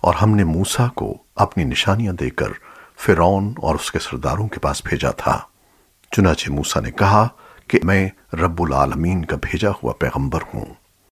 اور ہم نے موسیٰ کو اپنی نشانیاں دے کر فرعون اور اس کے سرداروں کے پاس بھیجا تھا۔ چنانچہ موسیٰ نے کہا کہ میں رب العالمین کا بھیجا ہوا پیغمبر ہوں۔